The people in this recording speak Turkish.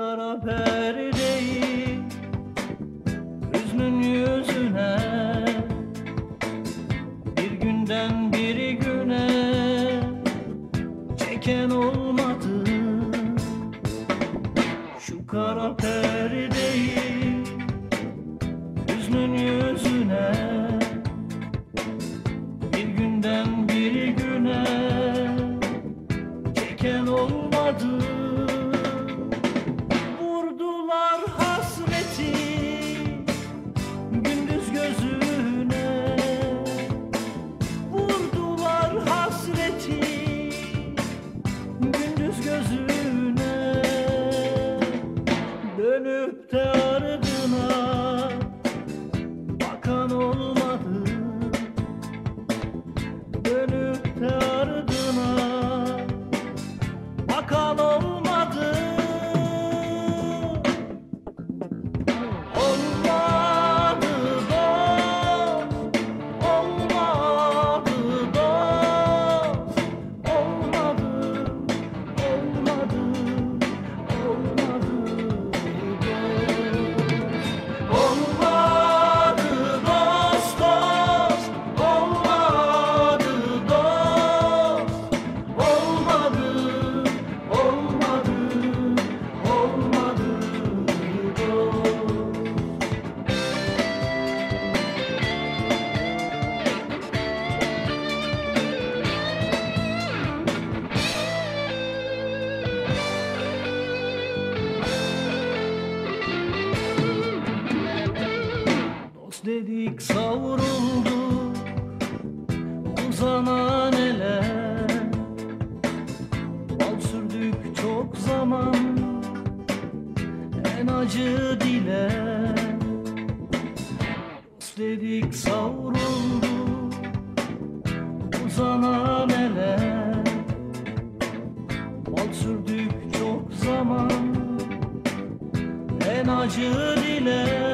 kara perdeyi Hüznün yüzüne Bir günden bir güne Çeken olmaz dönüp dedik savruldu Uzanan ele Bal sürdük çok zaman. En acı dile Dost dedik savruldu Uzanan ele Bal sürdük çok zaman. En acı dile